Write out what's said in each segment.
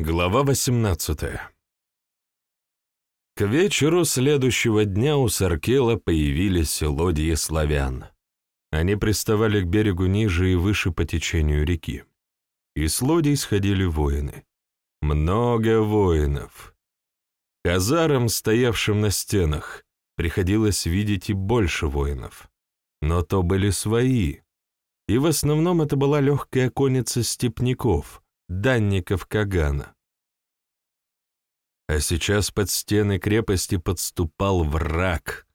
Глава 18 К вечеру следующего дня у Саркела появились лодьи славян. Они приставали к берегу ниже и выше по течению реки. И с лодей сходили воины. Много воинов. Казарам, стоявшим на стенах, приходилось видеть и больше воинов. Но то были свои. И в основном это была легкая конница степняков — данников Кагана. А сейчас под стены крепости подступал враг.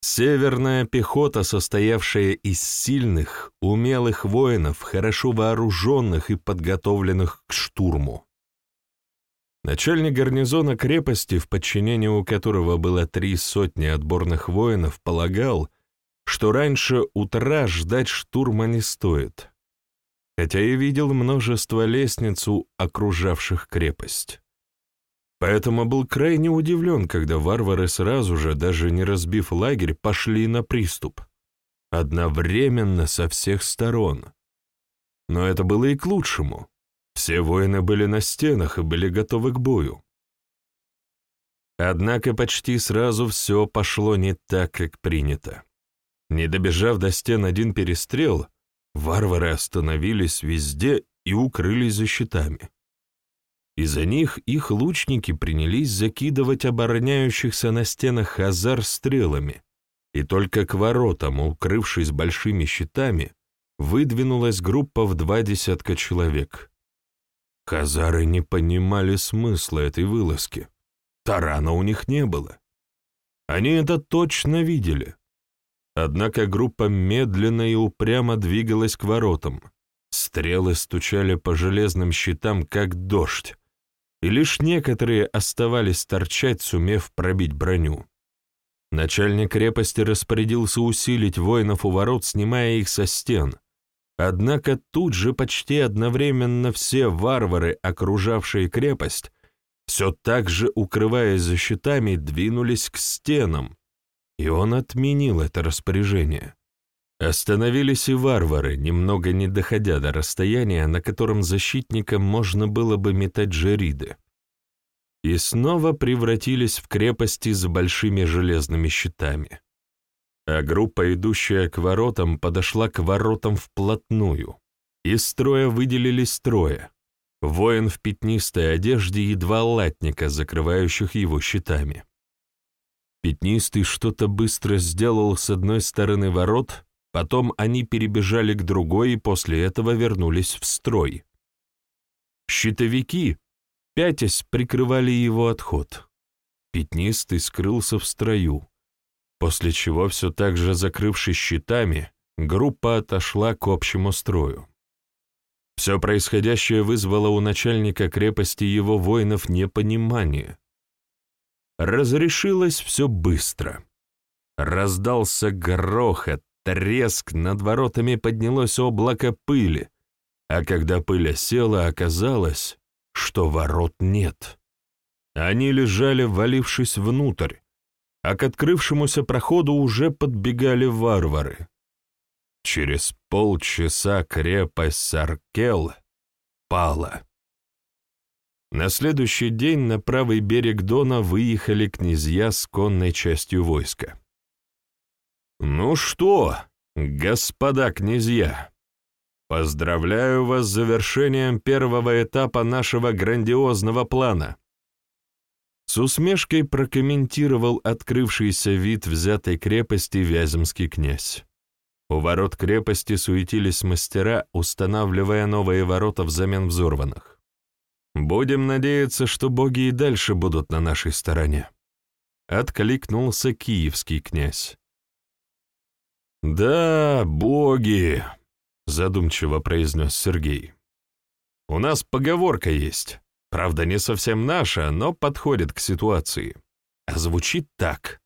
Северная пехота, состоявшая из сильных, умелых воинов, хорошо вооруженных и подготовленных к штурму. Начальник гарнизона крепости, в подчинении у которого было три сотни отборных воинов, полагал, что раньше утра ждать штурма не стоит хотя и видел множество лестниц окружавших крепость. Поэтому был крайне удивлен, когда варвары сразу же, даже не разбив лагерь, пошли на приступ. Одновременно со всех сторон. Но это было и к лучшему. Все воины были на стенах и были готовы к бою. Однако почти сразу все пошло не так, как принято. Не добежав до стен один перестрел — Варвары остановились везде и укрылись за щитами. Из-за них их лучники принялись закидывать обороняющихся на стенах хазар стрелами, и только к воротам, укрывшись большими щитами, выдвинулась группа в два десятка человек. Хазары не понимали смысла этой вылазки. Тарана у них не было. Они это точно видели. Однако группа медленно и упрямо двигалась к воротам. Стрелы стучали по железным щитам, как дождь, и лишь некоторые оставались торчать, сумев пробить броню. Начальник крепости распорядился усилить воинов у ворот, снимая их со стен. Однако тут же почти одновременно все варвары, окружавшие крепость, все так же, укрываясь за щитами, двинулись к стенам, и он отменил это распоряжение. Остановились и варвары, немного не доходя до расстояния, на котором защитникам можно было бы метать жериды. И снова превратились в крепости с большими железными щитами. А группа, идущая к воротам, подошла к воротам вплотную. Из строя выделились трое. Воин в пятнистой одежде и два латника, закрывающих его щитами. Пятнистый что-то быстро сделал с одной стороны ворот, потом они перебежали к другой и после этого вернулись в строй. Щитовики, пятясь, прикрывали его отход. Пятнистый скрылся в строю, после чего, все так же закрывшись щитами, группа отошла к общему строю. Все происходящее вызвало у начальника крепости его воинов непонимание — Разрешилось все быстро. Раздался грохот, треск, над воротами поднялось облако пыли, а когда пыль осела, оказалось, что ворот нет. Они лежали, валившись внутрь, а к открывшемуся проходу уже подбегали варвары. Через полчаса крепость Саркел пала. На следующий день на правый берег Дона выехали князья с конной частью войска. «Ну что, господа князья, поздравляю вас с завершением первого этапа нашего грандиозного плана!» С усмешкой прокомментировал открывшийся вид взятой крепости Вяземский князь. У ворот крепости суетились мастера, устанавливая новые ворота взамен взорванных. Будем надеяться, что боги и дальше будут на нашей стороне. Откликнулся киевский князь. «Да, боги», — задумчиво произнес Сергей. «У нас поговорка есть, правда, не совсем наша, но подходит к ситуации. А звучит так.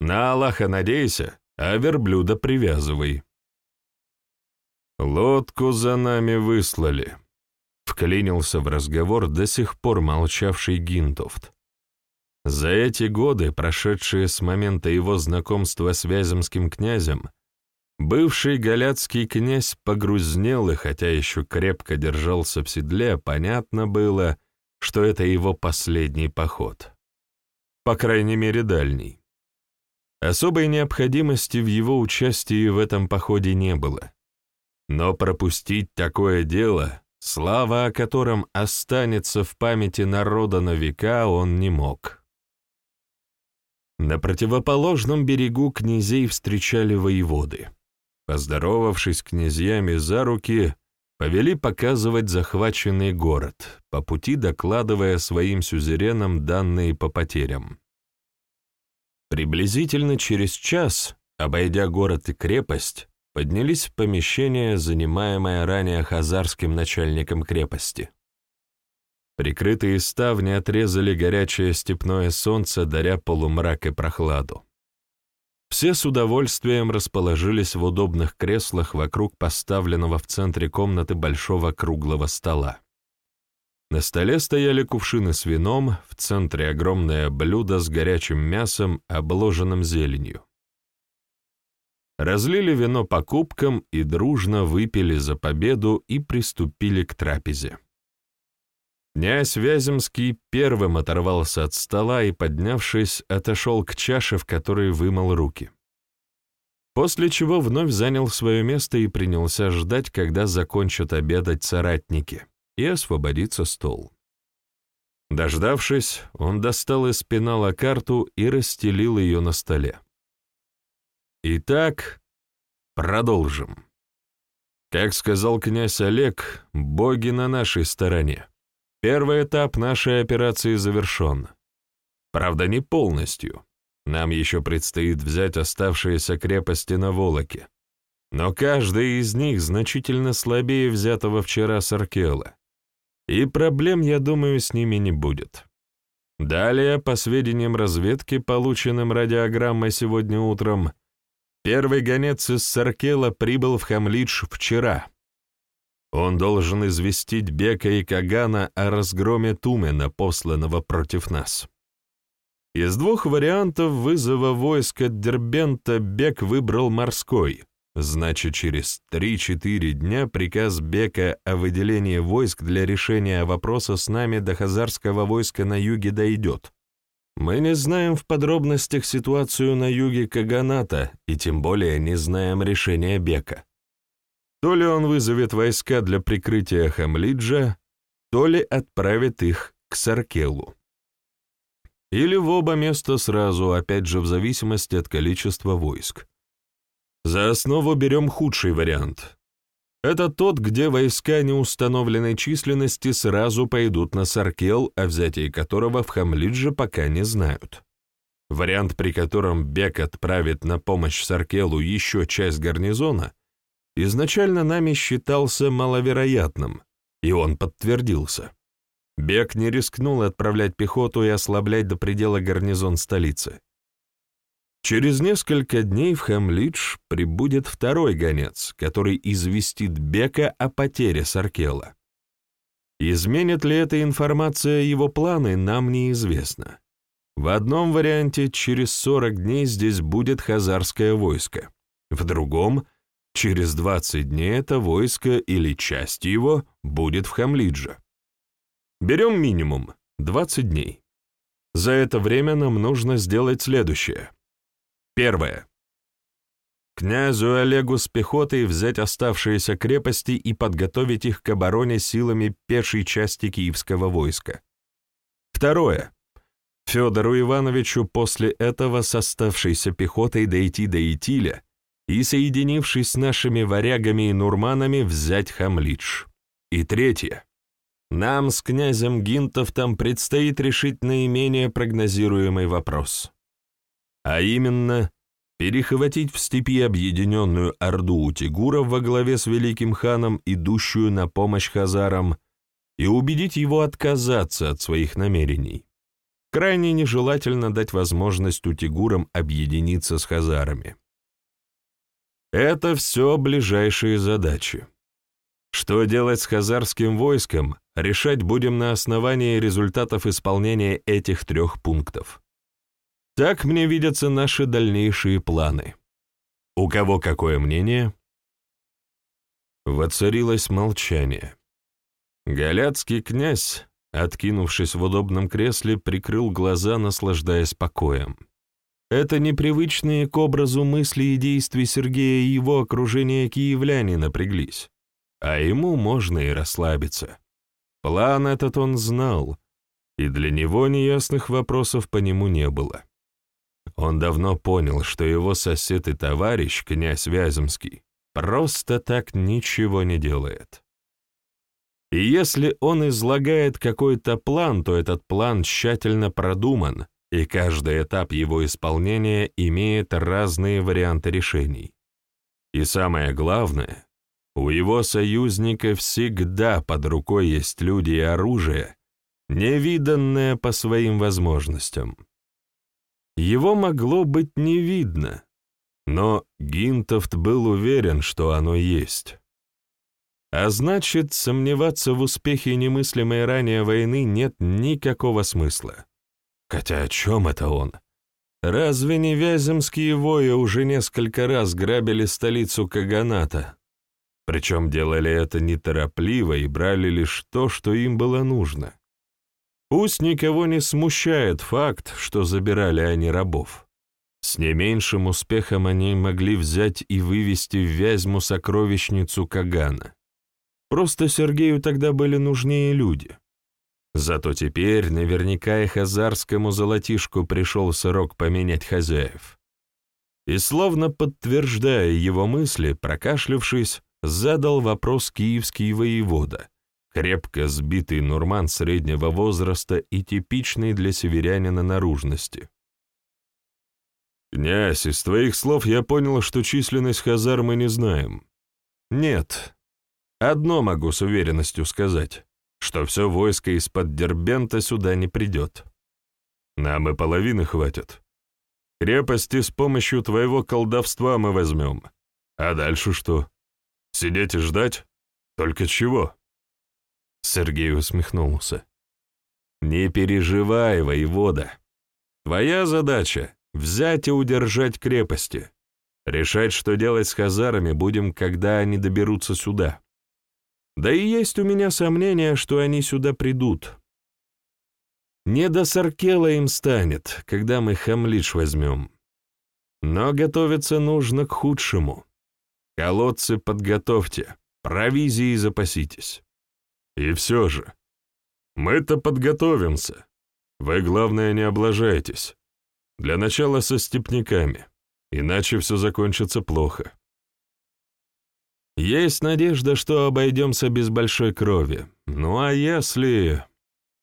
На Аллаха надейся, а верблюда привязывай». «Лодку за нами выслали», вклинился в разговор до сих пор молчавший Гинтофт. За эти годы, прошедшие с момента его знакомства с Вяземским князем, бывший галяцкий князь погрузнел и, хотя еще крепко держался в седле, понятно было, что это его последний поход. По крайней мере, дальний. Особой необходимости в его участии в этом походе не было. Но пропустить такое дело, слава о котором останется в памяти народа на века, он не мог. На противоположном берегу князей встречали воеводы. Поздоровавшись князьями за руки, повели показывать захваченный город, по пути докладывая своим сюзеренам данные по потерям. Приблизительно через час, обойдя город и крепость, поднялись в помещение, занимаемое ранее хазарским начальником крепости. Прикрытые ставни отрезали горячее степное солнце, даря полумрак и прохладу. Все с удовольствием расположились в удобных креслах вокруг поставленного в центре комнаты большого круглого стола. На столе стояли кувшины с вином, в центре огромное блюдо с горячим мясом, обложенным зеленью. Разлили вино по кубкам и дружно выпили за победу и приступили к трапезе. Князь Вяземский первым оторвался от стола и, поднявшись, отошел к чаше, в которой вымыл руки. После чего вновь занял свое место и принялся ждать, когда закончат обедать соратники и освободится стол. Дождавшись, он достал из пенала карту и расстелил ее на столе. Итак, продолжим. Как сказал князь Олег, боги на нашей стороне. Первый этап нашей операции завершен. Правда, не полностью. Нам еще предстоит взять оставшиеся крепости на Волоке. Но каждая из них значительно слабее взятого вчера Саркела. И проблем, я думаю, с ними не будет. Далее, по сведениям разведки, полученным радиограммой сегодня утром, первый гонец из Саркела прибыл в Хамлидж вчера. Он должен известить Бека и Кагана о разгроме Тумена, посланного против нас. Из двух вариантов вызова войск Дербента Бек выбрал морской — Значит, через 3-4 дня приказ Бека о выделении войск для решения вопроса с нами до хазарского войска на юге дойдет. Мы не знаем в подробностях ситуацию на юге Каганата, и тем более не знаем решения Бека. То ли он вызовет войска для прикрытия Хамлиджа, то ли отправит их к Саркелу. Или в оба места сразу, опять же в зависимости от количества войск. За основу берем худший вариант. Это тот, где войска неустановленной численности сразу пойдут на Саркел, о взятии которого в Хамлидже пока не знают. Вариант, при котором Бек отправит на помощь Саркелу еще часть гарнизона, изначально нами считался маловероятным, и он подтвердился. Бек не рискнул отправлять пехоту и ослаблять до предела гарнизон столицы. Через несколько дней в Хамлидж прибудет второй гонец, который известит Бека о потере Саркела. Изменит ли эта информация его планы, нам неизвестно. В одном варианте через 40 дней здесь будет хазарское войско, в другом — через 20 дней это войско или часть его будет в Хамлидже. Берем минимум — 20 дней. За это время нам нужно сделать следующее — Первое. Князю Олегу с пехотой взять оставшиеся крепости и подготовить их к обороне силами пешей части киевского войска. Второе. Федору Ивановичу после этого с оставшейся пехотой дойти до Итиля и, соединившись с нашими варягами и нурманами, взять Хамлидж. И третье. Нам с князем Гинтовтом предстоит решить наименее прогнозируемый вопрос а именно перехватить в степи объединенную орду утигуров во главе с великим ханом, идущую на помощь хазарам, и убедить его отказаться от своих намерений. Крайне нежелательно дать возможность утигурам объединиться с хазарами. Это все ближайшие задачи. Что делать с хазарским войском, решать будем на основании результатов исполнения этих трех пунктов. Так мне видятся наши дальнейшие планы. У кого какое мнение? Воцарилось молчание. Галяцкий князь, откинувшись в удобном кресле, прикрыл глаза, наслаждаясь покоем. Это непривычные к образу мысли и действий Сергея и его окружения киевляне напряглись, а ему можно и расслабиться. План этот он знал, и для него неясных вопросов по нему не было. Он давно понял, что его сосед и товарищ, князь Вяземский, просто так ничего не делает. И если он излагает какой-то план, то этот план тщательно продуман, и каждый этап его исполнения имеет разные варианты решений. И самое главное, у его союзника всегда под рукой есть люди и оружие, невиданное по своим возможностям. Его могло быть не видно, но Гинтофт был уверен, что оно есть. А значит, сомневаться в успехе немыслимой ранее войны нет никакого смысла. Хотя о чем это он? Разве не вяземские вои уже несколько раз грабили столицу Каганата? Причем делали это неторопливо и брали лишь то, что им было нужно. Пусть никого не смущает факт, что забирали они рабов. С не меньшим успехом они могли взять и вывести в Вязьму сокровищницу Кагана. Просто Сергею тогда были нужнее люди. Зато теперь наверняка и хазарскому золотишку пришел срок поменять хозяев. И словно подтверждая его мысли, прокашлявшись, задал вопрос киевский воевода, крепко сбитый нурман среднего возраста и типичный для северянина наружности. «Князь, из твоих слов я понял, что численность хазар мы не знаем». «Нет. Одно могу с уверенностью сказать что все войско из-под Дербента сюда не придет. Нам и половины хватит. Крепости с помощью твоего колдовства мы возьмем. А дальше что? Сидеть и ждать? Только чего?» Сергей усмехнулся. «Не переживай, воевода. Твоя задача — взять и удержать крепости. Решать, что делать с хазарами, будем, когда они доберутся сюда. Да и есть у меня сомнения, что они сюда придут. Не до Саркела им станет, когда мы Хамлич возьмем. Но готовиться нужно к худшему. Колодцы подготовьте, провизией запаситесь. И все же, мы-то подготовимся. Вы, главное, не облажайтесь. Для начала со степняками, иначе все закончится плохо. Есть надежда, что обойдемся без большой крови. Ну а если...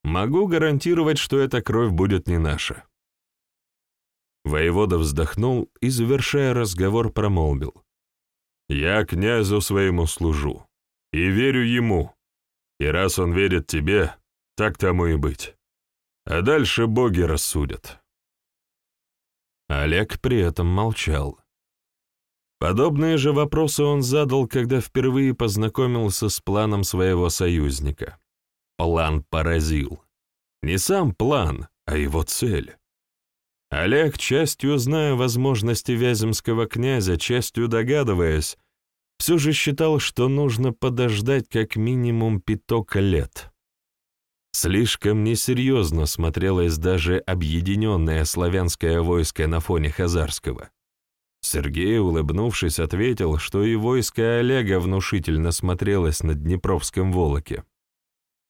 Могу гарантировать, что эта кровь будет не наша. Воевода вздохнул и, завершая разговор, промолвил. «Я князю своему служу и верю ему, и раз он верит тебе, так тому и быть. А дальше боги рассудят». Олег при этом молчал. Подобные же вопросы он задал, когда впервые познакомился с планом своего союзника. План поразил. Не сам план, а его цель. Олег, частью зная возможности Вяземского князя, частью догадываясь, все же считал, что нужно подождать как минимум пяток лет. Слишком несерьезно смотрелось даже объединенное славянское войско на фоне хазарского. Сергей, улыбнувшись, ответил, что и войско Олега внушительно смотрелось на Днепровском Волоке.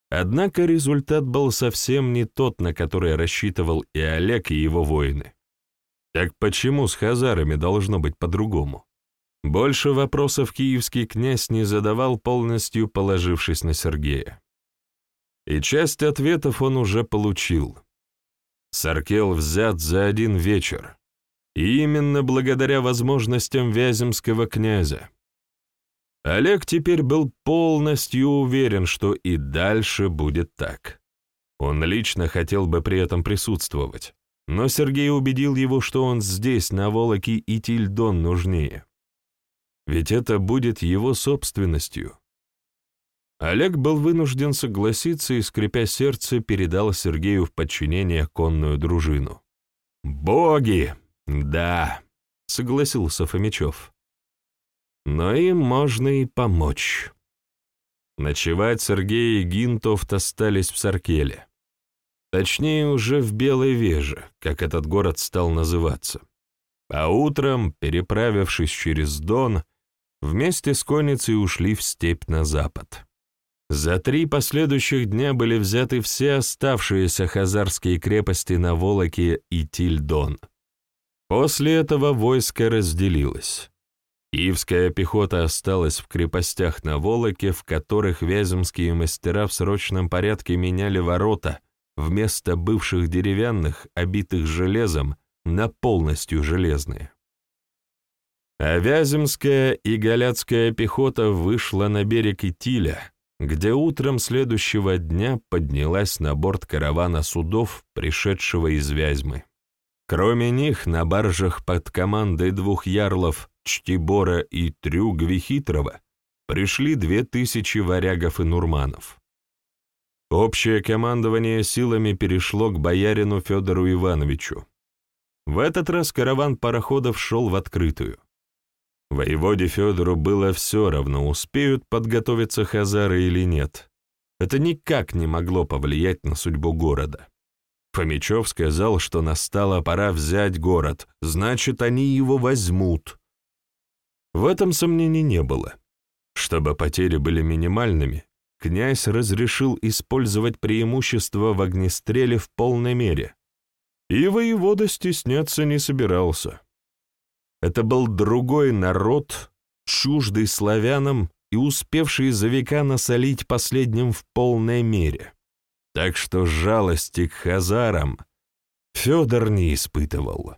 Однако результат был совсем не тот, на который рассчитывал и Олег, и его воины. Так почему с хазарами должно быть по-другому? Больше вопросов киевский князь не задавал, полностью положившись на Сергея. И часть ответов он уже получил. Саркел взят за один вечер, и именно благодаря возможностям Вяземского князя. Олег теперь был полностью уверен, что и дальше будет так. Он лично хотел бы при этом присутствовать, но Сергей убедил его, что он здесь, на Волоке, и Тильдон нужнее. Ведь это будет его собственностью. Олег был вынужден согласиться и, скрипя сердце, передал Сергею в подчинение конную дружину. «Боги!» «Да», — согласился Фомичев. «Но им можно и помочь». Ночевать Сергей и Гинтофт остались в Саркеле. Точнее, уже в Белой Веже, как этот город стал называться. А утром, переправившись через Дон, вместе с конницей ушли в степь на запад. За три последующих дня были взяты все оставшиеся хазарские крепости на Волоке и Тильдон. После этого войско разделилось. Киевская пехота осталась в крепостях на Волоке, в которых вяземские мастера в срочном порядке меняли ворота вместо бывших деревянных, обитых железом, на полностью железные. А Вяземская и Галяцкая пехота вышла на берег Итиля, где утром следующего дня поднялась на борт каравана судов, пришедшего из Вязьмы. Кроме них, на баржах под командой двух ярлов Чтибора и Трюгвихитрова пришли две тысячи варягов и нурманов. Общее командование силами перешло к боярину Федору Ивановичу. В этот раз караван пароходов шел в открытую. Воеводе Федору было все равно, успеют подготовиться хазары или нет. Это никак не могло повлиять на судьбу города. Фомичев сказал, что настала пора взять город, значит, они его возьмут. В этом сомнений не было. Чтобы потери были минимальными, князь разрешил использовать преимущество в огнестреле в полной мере, и воевода стесняться не собирался. Это был другой народ, чуждый славянам и успевший за века насолить последним в полной мере. Так что жалости к хазарам Федор не испытывал.